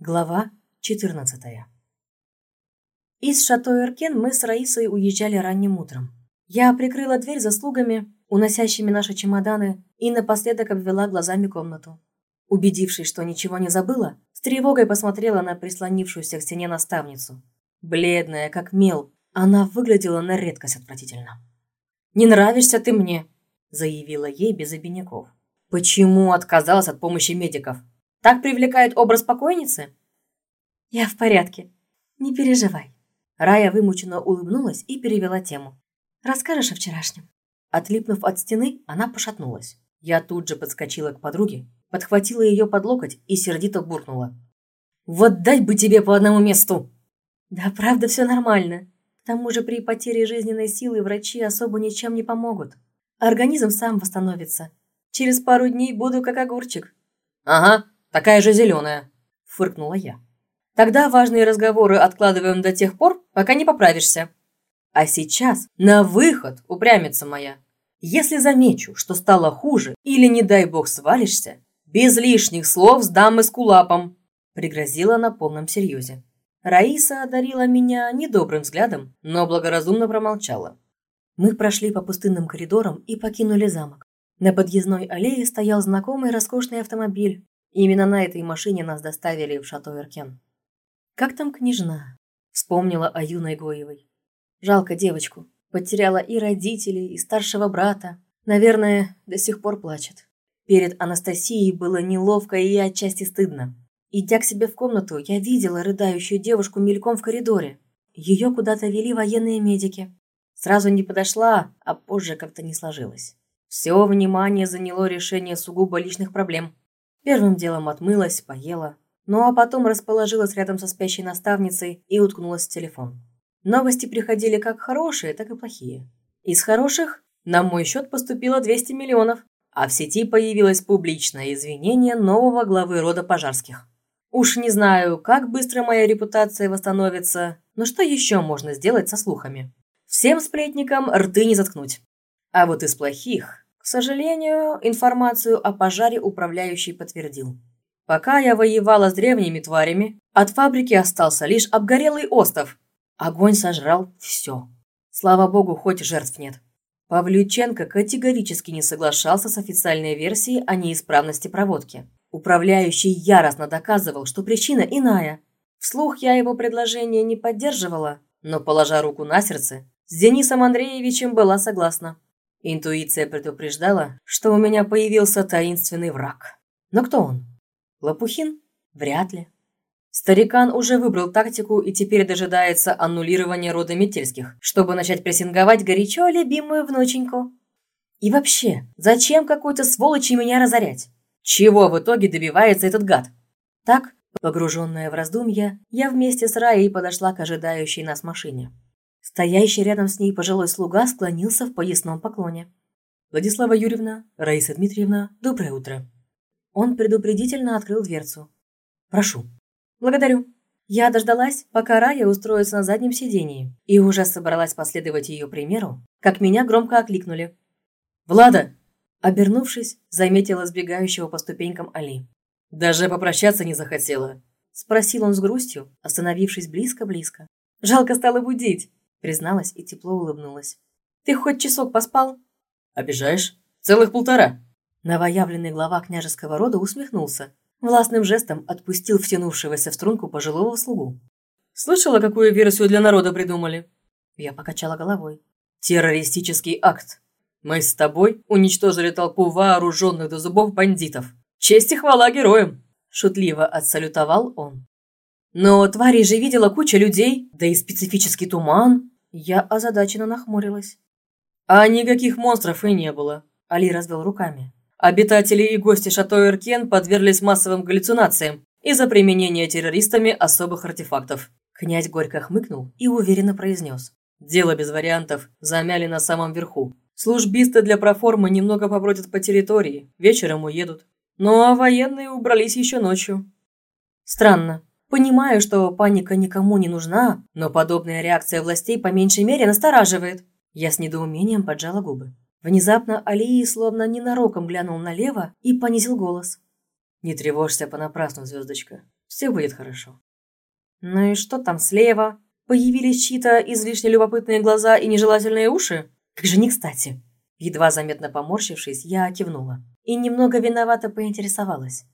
Глава 14 Из шато Эркен мы с Раисой уезжали ранним утром. Я прикрыла дверь за слугами, уносящими наши чемоданы, и напоследок обвела глазами комнату. Убедившись, что ничего не забыла, с тревогой посмотрела на прислонившуюся к стене наставницу. Бледная, как мел, она выглядела на редкость отвратительно. «Не нравишься ты мне», – заявила ей без обиняков. «Почему отказалась от помощи медиков?» Так привлекает образ покойницы? Я в порядке. Не переживай. Рая вымученно улыбнулась и перевела тему. Расскажешь о вчерашнем? Отлипнув от стены, она пошатнулась. Я тут же подскочила к подруге, подхватила ее под локоть и сердито буркнула. «Вот дать бы тебе по одному месту!» «Да правда все нормально. К тому же при потере жизненной силы врачи особо ничем не помогут. Организм сам восстановится. Через пару дней буду как огурчик». «Ага, такая же зеленая», – фыркнула я. «Тогда важные разговоры откладываем до тех пор, пока не поправишься. А сейчас на выход, упрямится моя. Если замечу, что стало хуже или, не дай бог, свалишься, без лишних слов сдам эскулапом», – пригрозила на полном серьезе. Раиса одарила меня недобрым взглядом, но благоразумно промолчала. Мы прошли по пустынным коридорам и покинули замок. На подъездной аллее стоял знакомый роскошный автомобиль, именно на этой машине нас доставили в шато Эркен. «Как там княжна?» – вспомнила о юной Гоевой. «Жалко девочку. Потеряла и родителей, и старшего брата. Наверное, до сих пор плачет. Перед Анастасией было неловко и отчасти стыдно. Идя к себе в комнату, я видела рыдающую девушку мельком в коридоре. Ее куда-то вели военные медики. Сразу не подошла, а позже как-то не сложилось. Все внимание заняло решение сугубо личных проблем. Первым делом отмылась, поела. Ну а потом расположилась рядом со спящей наставницей и уткнулась в телефон. Новости приходили как хорошие, так и плохие. Из хороших на мой счет поступило 200 миллионов, а в сети появилось публичное извинение нового главы рода пожарских. Уж не знаю, как быстро моя репутация восстановится, но что еще можно сделать со слухами? Всем сплетникам рты не заткнуть. А вот из плохих сожалению, информацию о пожаре управляющий подтвердил. Пока я воевала с древними тварями, от фабрики остался лишь обгорелый остов. Огонь сожрал все. Слава богу, хоть жертв нет. Павлюченко категорически не соглашался с официальной версией о неисправности проводки. Управляющий яростно доказывал, что причина иная. Вслух я его предложение не поддерживала, но, положа руку на сердце, с Денисом Андреевичем была согласна. Интуиция предупреждала, что у меня появился таинственный враг. Но кто он? Лопухин? Вряд ли. Старикан уже выбрал тактику и теперь дожидается аннулирования рода Метельских, чтобы начать прессинговать горячо любимую внученьку. И вообще, зачем какой-то сволочи меня разорять? Чего в итоге добивается этот гад? Так, погруженная в раздумья, я вместе с Раей подошла к ожидающей нас машине. Стоящий рядом с ней пожилой слуга склонился в поясном поклоне. «Владислава Юрьевна, Раиса Дмитриевна, доброе утро». Он предупредительно открыл дверцу. «Прошу». «Благодарю». Я дождалась, пока Рая устроится на заднем сидении, и уже собралась последовать ее примеру, как меня громко окликнули. «Влада!» Обернувшись, заметила сбегающего по ступенькам Али. «Даже попрощаться не захотела?» Спросил он с грустью, остановившись близко-близко. «Жалко стало будить призналась и тепло улыбнулась. «Ты хоть часок поспал?» «Обижаешь? Целых полтора!» Новоявленный глава княжеского рода усмехнулся. Властным жестом отпустил втянувшегося в струнку пожилого слугу. «Слышала, какую версию для народа придумали?» Я покачала головой. «Террористический акт. Мы с тобой уничтожили толпу вооруженных до зубов бандитов. Честь и хвала героям!» Шутливо отсалютовал он. Но твари же видела куча людей, да и специфический туман. Я озадаченно нахмурилась. А никаких монстров и не было. Али развел руками. Обитатели и гости шато Эркен подверглись массовым галлюцинациям из-за применения террористами особых артефактов. Князь горько хмыкнул и уверенно произнес. Дело без вариантов, замяли на самом верху. Службисты для проформы немного побродят по территории, вечером уедут. Ну а военные убрались еще ночью. Странно, Понимаю, что паника никому не нужна, но подобная реакция властей по меньшей мере настораживает. Я с недоумением поджала губы. Внезапно Алии словно ненароком глянул налево и понизил голос. «Не тревожься понапрасну, звездочка. Все будет хорошо. Ну и что там слева? Появились чьи-то излишне любопытные глаза и нежелательные уши? Как же не кстати. Едва заметно поморщившись, я кивнула. И немного виновато поинтересовалась.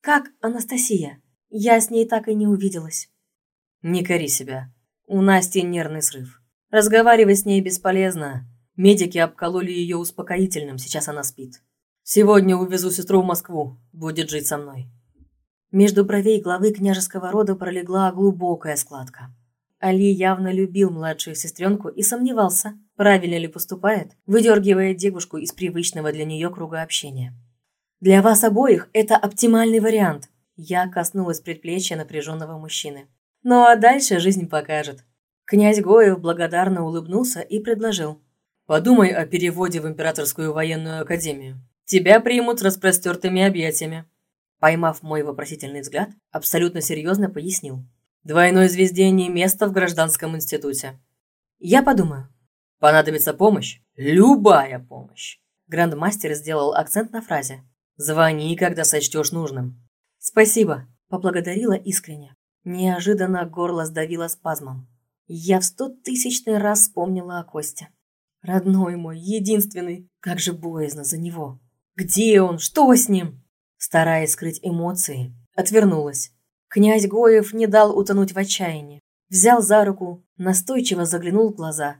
«Как Анастасия? Я с ней так и не увиделась». «Не кори себя. У Насти нервный срыв. Разговаривать с ней бесполезно. Медики обкололи ее успокоительным, сейчас она спит. Сегодня увезу сестру в Москву, будет жить со мной». Между бровей главы княжеского рода пролегла глубокая складка. Али явно любил младшую сестренку и сомневался, правильно ли поступает, выдергивая девушку из привычного для нее круга общения. «Для вас обоих это оптимальный вариант», я коснулась предплечья напряженного мужчины. «Ну а дальше жизнь покажет». Князь Гоев благодарно улыбнулся и предложил. «Подумай о переводе в Императорскую военную академию. Тебя примут распростертыми объятиями поймав мой вопросительный взгляд, абсолютно серьезно пояснил. «Двойной звезде не место в гражданском институте». «Я подумаю». «Понадобится помощь? Любая помощь!» Грандмастер сделал акцент на фразе. «Звони, когда сочтешь нужным». «Спасибо», – поблагодарила искренне. Неожиданно горло сдавило спазмом. Я в сто тысячный раз вспомнила о Косте. Родной мой, единственный, как же боязно за него. Где он? Что с ним? Стараясь скрыть эмоции, отвернулась. Князь Гоев не дал утонуть в отчаянии. Взял за руку, настойчиво заглянул в глаза.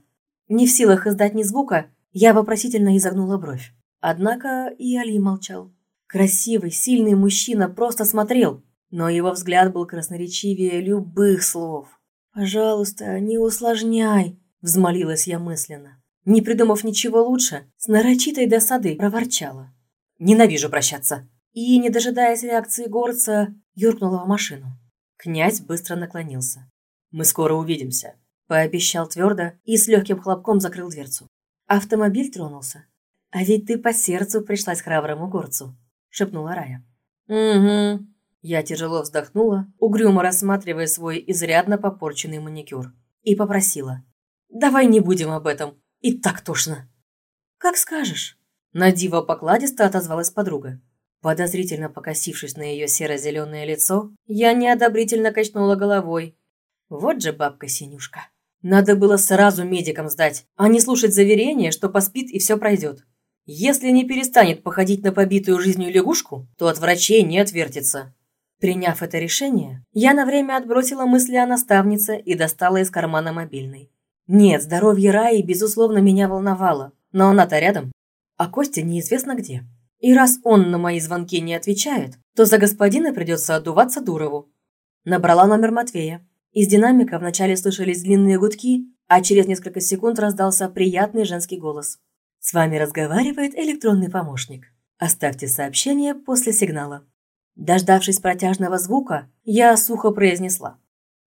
Не в силах издать ни звука, я вопросительно изогнула бровь. Однако и Али молчал. Красивый, сильный мужчина просто смотрел, но его взгляд был красноречивее любых слов. «Пожалуйста, не усложняй», – взмолилась я мысленно. Не придумав ничего лучше, с нарочитой досадой проворчала. «Ненавижу прощаться!» и, не дожидаясь реакции горца, юркнула в машину. Князь быстро наклонился. «Мы скоро увидимся», – пообещал твердо и с легким хлопком закрыл дверцу. Автомобиль тронулся. «А ведь ты по сердцу пришлась храброму горцу», – шепнула Рая. «Угу». Я тяжело вздохнула, угрюмо рассматривая свой изрядно попорченный маникюр, и попросила. «Давай не будем об этом, и так тошно». «Как скажешь». На диво покладисто отозвалась подруга. Подозрительно покосившись на ее серо-зеленое лицо, я неодобрительно качнула головой. Вот же бабка-синюшка. Надо было сразу медикам сдать, а не слушать заверения, что поспит и все пройдет. Если не перестанет походить на побитую жизнью лягушку, то от врачей не отвертится. Приняв это решение, я на время отбросила мысли о наставнице и достала из кармана мобильный. Нет, здоровье Раи, безусловно, меня волновало, но она-то рядом, а Костя неизвестно где. И раз он на мои звонки не отвечает, то за господина придется отдуваться Дурову. Набрала номер Матвея. Из динамика вначале слышались длинные гудки, а через несколько секунд раздался приятный женский голос. «С вами разговаривает электронный помощник. Оставьте сообщение после сигнала». Дождавшись протяжного звука, я сухо произнесла.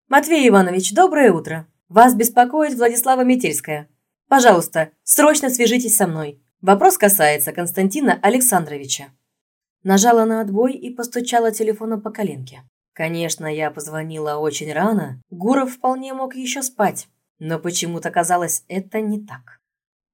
«Матвей Иванович, доброе утро. Вас беспокоит Владислава Метельская. Пожалуйста, срочно свяжитесь со мной. Вопрос касается Константина Александровича. Нажала на отбой и постучала телефоном по коленке. Конечно, я позвонила очень рано, Гуров вполне мог еще спать, но почему-то казалось, это не так.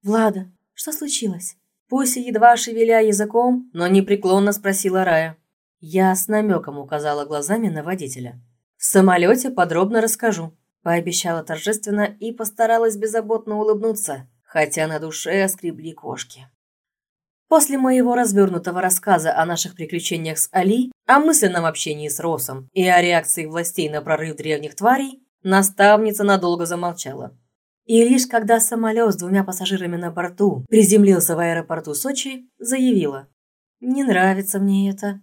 «Влада, что случилось?» Пусть едва шевеля языком, но непреклонно спросила Рая. Я с намеком указала глазами на водителя. «В самолете подробно расскажу», – пообещала торжественно и постаралась беззаботно улыбнуться, хотя на душе скребли кошки. После моего развернутого рассказа о наших приключениях с Али, о мысленном общении с Росом и о реакции властей на прорыв древних тварей, наставница надолго замолчала. И лишь когда самолет с двумя пассажирами на борту приземлился в аэропорту Сочи, заявила «Не нравится мне это».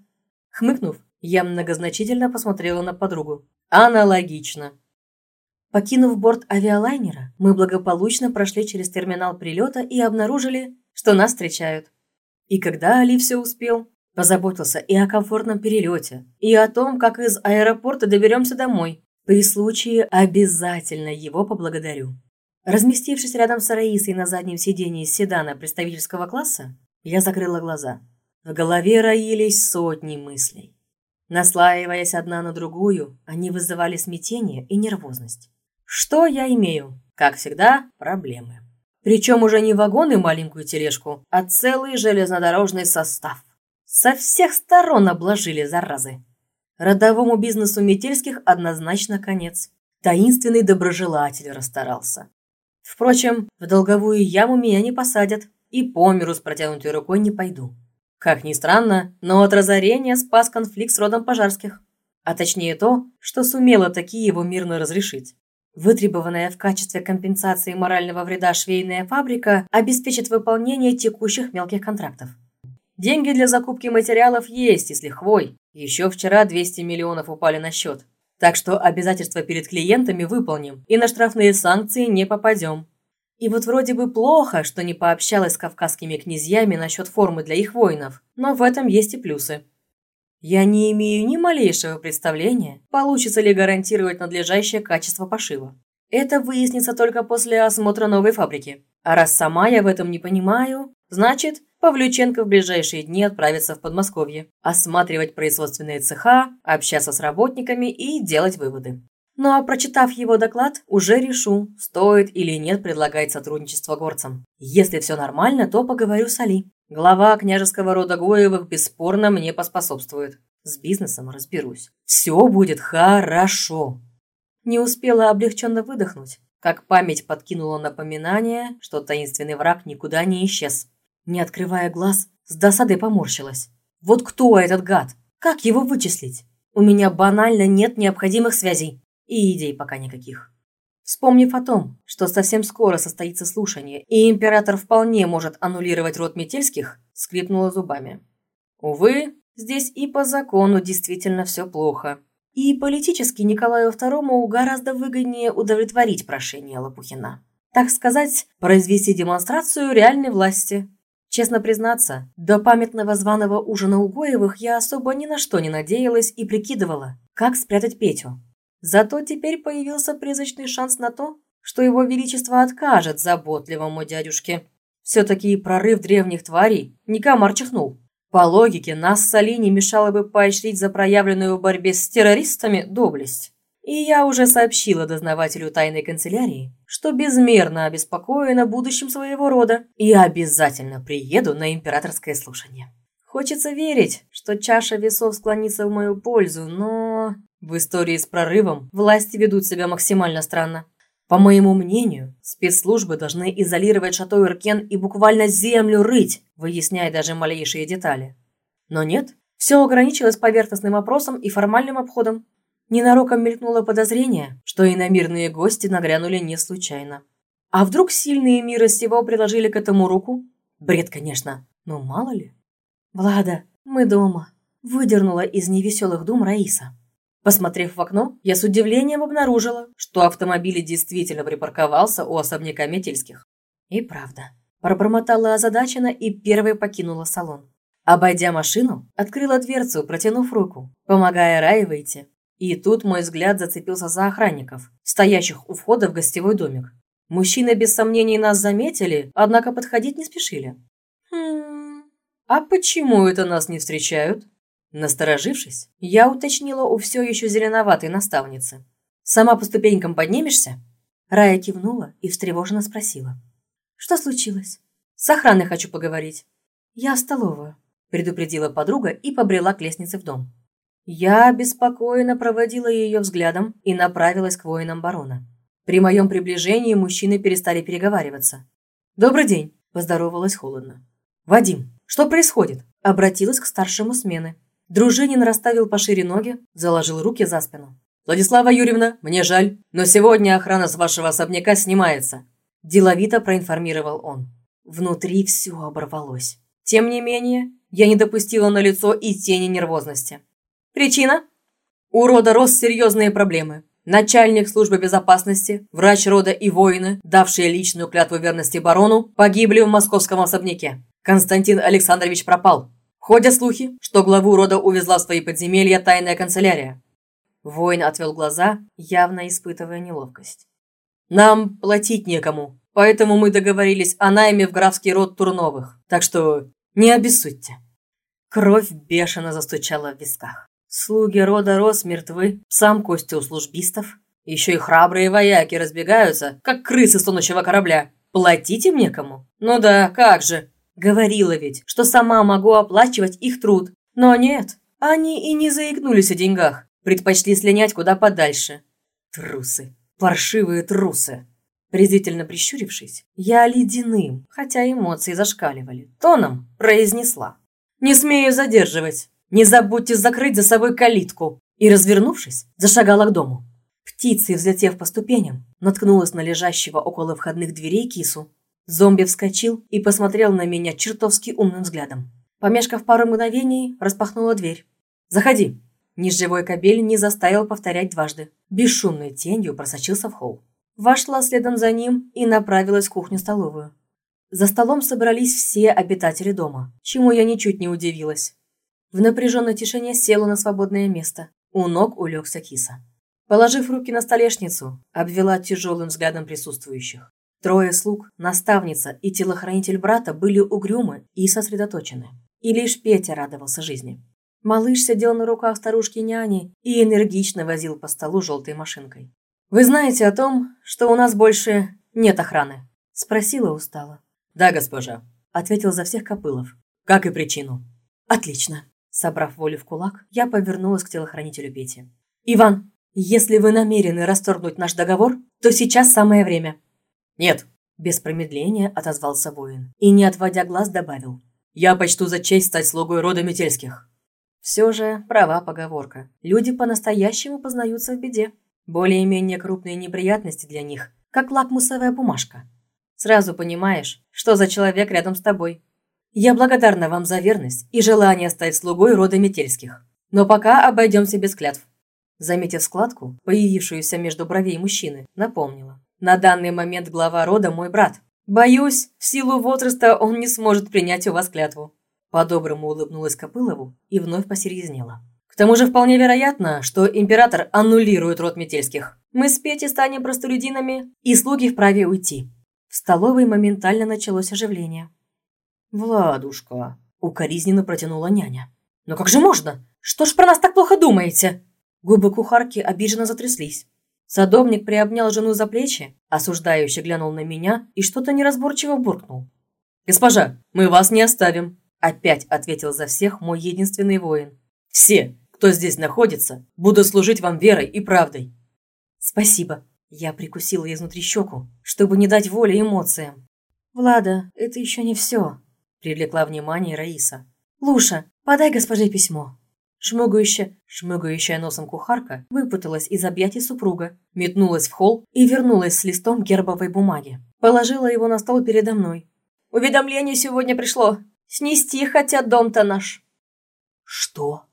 Хмыкнув, я многозначительно посмотрела на подругу. «Аналогично», Покинув борт авиалайнера, мы благополучно прошли через терминал прилета и обнаружили, что нас встречают. И когда Али все успел, позаботился и о комфортном перелете, и о том, как из аэропорта доберемся домой. При случае обязательно его поблагодарю. Разместившись рядом с Раисой на заднем сидении седана представительского класса, я закрыла глаза. В голове роились сотни мыслей. Наслаиваясь одна на другую, они вызывали смятение и нервозность. Что я имею? Как всегда, проблемы. Причем уже не вагон и маленькую тележку, а целый железнодорожный состав. Со всех сторон обложили заразы. Родовому бизнесу Метельских однозначно конец. Таинственный доброжелатель расстарался. Впрочем, в долговую яму меня не посадят, и по миру с протянутой рукой не пойду. Как ни странно, но от разорения спас конфликт с родом пожарских. А точнее то, что сумела такие его мирно разрешить. Вытребованная в качестве компенсации морального вреда швейная фабрика обеспечит выполнение текущих мелких контрактов. Деньги для закупки материалов есть, если хвой. Еще вчера 200 миллионов упали на счет. Так что обязательства перед клиентами выполним и на штрафные санкции не попадем. И вот вроде бы плохо, что не пообщалась с кавказскими князьями насчет формы для их воинов, но в этом есть и плюсы. Я не имею ни малейшего представления, получится ли гарантировать надлежащее качество пошива. Это выяснится только после осмотра новой фабрики. А раз сама я в этом не понимаю, значит, Павлюченко в ближайшие дни отправится в Подмосковье, осматривать производственные цеха, общаться с работниками и делать выводы. Ну а прочитав его доклад, уже решу, стоит или нет предлагать сотрудничество горцам. Если все нормально, то поговорю с Али. Глава княжеского рода Гоевых бесспорно мне поспособствует. С бизнесом разберусь. Все будет хорошо. Не успела облегченно выдохнуть, как память подкинула напоминание, что таинственный враг никуда не исчез. Не открывая глаз, с досадой поморщилась. Вот кто этот гад? Как его вычислить? У меня банально нет необходимых связей и идей пока никаких. Вспомнив о том, что совсем скоро состоится слушание, и император вполне может аннулировать род Метельских, скрипнула зубами. Увы, здесь и по закону действительно все плохо. И политически Николаю II гораздо выгоднее удовлетворить прошение Лопухина. Так сказать, произвести демонстрацию реальной власти. Честно признаться, до памятного званого ужина у Гоевых я особо ни на что не надеялась и прикидывала, как спрятать Петю. Зато теперь появился призрачный шанс на то, что его величество откажет заботливому дядюшке. Все-таки прорыв древних тварей не комар чихнул. По логике, нас с Али не мешало бы поощрить за проявленную в борьбе с террористами доблесть. И я уже сообщила дознавателю тайной канцелярии, что безмерно обеспокоена будущим своего рода и обязательно приеду на императорское слушание. Хочется верить, что чаша весов склонится в мою пользу, но... В истории с прорывом власти ведут себя максимально странно. По моему мнению, спецслужбы должны изолировать шато Иркен и буквально землю рыть, выясняя даже малейшие детали. Но нет, все ограничилось поверхностным опросом и формальным обходом. Ненароком мелькнуло подозрение, что иномирные гости нагрянули не случайно. А вдруг сильные мира сего приложили к этому руку? Бред, конечно, но мало ли. «Влада, мы дома», – выдернула из невеселых дум Раиса. Посмотрев в окно, я с удивлением обнаружила, что автомобиль действительно припарковался у особняка Метельских. И правда. Пробормотала озадаченно и первой покинула салон. Обойдя машину, открыла дверцу, протянув руку, помогая Рае выйти. И тут мой взгляд зацепился за охранников, стоящих у входа в гостевой домик. Мужчины без сомнений нас заметили, однако подходить не спешили. «Хм... А почему это нас не встречают?» Насторожившись, я уточнила у все еще зеленоватой наставницы. «Сама по ступенькам поднимешься?» Рая кивнула и встревоженно спросила. «Что случилось?» «С охраной хочу поговорить». «Я в столовую», – предупредила подруга и побрела к лестнице в дом. Я беспокойно проводила ее взглядом и направилась к воинам барона. При моем приближении мужчины перестали переговариваться. «Добрый день», – поздоровалась холодно. «Вадим, что происходит?» – обратилась к старшему смены. Дружинин расставил пошире ноги, заложил руки за спину. «Владислава Юрьевна, мне жаль, но сегодня охрана с вашего особняка снимается», – деловито проинформировал он. Внутри все оборвалось. Тем не менее, я не допустила на лицо и тени нервозности. «Причина?» У рода рос серьезные проблемы. Начальник службы безопасности, врач рода и воины, давшие личную клятву верности барону, погибли в московском особняке. Константин Александрович пропал. Ходят слухи, что главу рода увезла в свои подземелья тайная канцелярия. Воин отвел глаза, явно испытывая неловкость. «Нам платить некому, поэтому мы договорились о найме в графский род Турновых, так что не обессудьте». Кровь бешено застучала в висках. Слуги рода Рос мертвы, сам Костя у службистов. Еще и храбрые вояки разбегаются, как крысы с тонущего корабля. Платить им некому? Ну да, как же. Говорила ведь, что сама могу оплачивать их труд. Но нет, Они и не заикнулись о деньгах, предпочли слинять куда подальше. Трусы, паршивые трусы. Презрительно прищурившись, я ледяным, хотя эмоции зашкаливали, тоном произнесла. «Не смею задерживать. Не забудьте закрыть за собой калитку». И, развернувшись, зашагала к дому. Птицей, взлетев по ступеням, наткнулась на лежащего около входных дверей кису. Зомби вскочил и посмотрел на меня чертовски умным взглядом. Помешкав пару мгновений, распахнула дверь. «Заходи!» Неживой кобель не заставил повторять дважды. Бесшумной тенью просочился в холл. Вошла следом за ним и направилась в кухню-столовую. За столом собрались все обитатели дома, чему я ничуть не удивилась. В напряженной тишине села на свободное место. У ног улегся киса. Положив руки на столешницу, обвела тяжелым взглядом присутствующих. Трое слуг, наставница и телохранитель брата были угрюмы и сосредоточены. И лишь Петя радовался жизни. Малыш сидел на руках старушки-няни и энергично возил по столу желтой машинкой. «Вы знаете о том, что у нас больше нет охраны?» – спросила устало. «Да, госпожа», – ответил за всех Копылов. «Как и причину». «Отлично». Собрав волю в кулак, я повернулась к телохранителю Пети. «Иван, если вы намерены расторгнуть наш договор, то сейчас самое время». «Нет», – без промедления отозвался воин и, не отводя глаз, добавил. «Я почту за честь стать слугой рода Метельских». Все же права поговорка. Люди по-настоящему познаются в беде. Более-менее крупные неприятности для них, как лакмусовая бумажка. Сразу понимаешь, что за человек рядом с тобой. Я благодарна вам за верность и желание стать слугой рода Метельских. Но пока обойдемся без клятв. Заметив складку, появившуюся между бровей мужчины, напомнила. На данный момент глава рода мой брат. Боюсь, в силу возраста он не сможет принять у вас клятву. По-доброму улыбнулась Копылову и вновь посерьезнела. К тому же вполне вероятно, что император аннулирует род Метельских. Мы с Петей станем простолюдинами, и слуги вправе уйти. В столовой моментально началось оживление. «Владушка», — укоризненно протянула няня. «Но как же можно? Что ж про нас так плохо думаете?» Губы кухарки обиженно затряслись. Садовник приобнял жену за плечи, осуждающе глянул на меня и что-то неразборчиво буркнул. «Госпожа, мы вас не оставим», – опять ответил за всех мой единственный воин. «Все, кто здесь находится, будут служить вам верой и правдой». «Спасибо», – я прикусила изнутри щеку, чтобы не дать воли эмоциям. «Влада, это еще не все», привлекла внимание Раиса. «Луша, подай госпоже письмо». Шмыгающая, шмыгающая носом кухарка выпуталась из объятий супруга, метнулась в холл и вернулась с листом гербовой бумаги. Положила его на стол передо мной. «Уведомление сегодня пришло. Снести хотят дом-то наш». «Что?»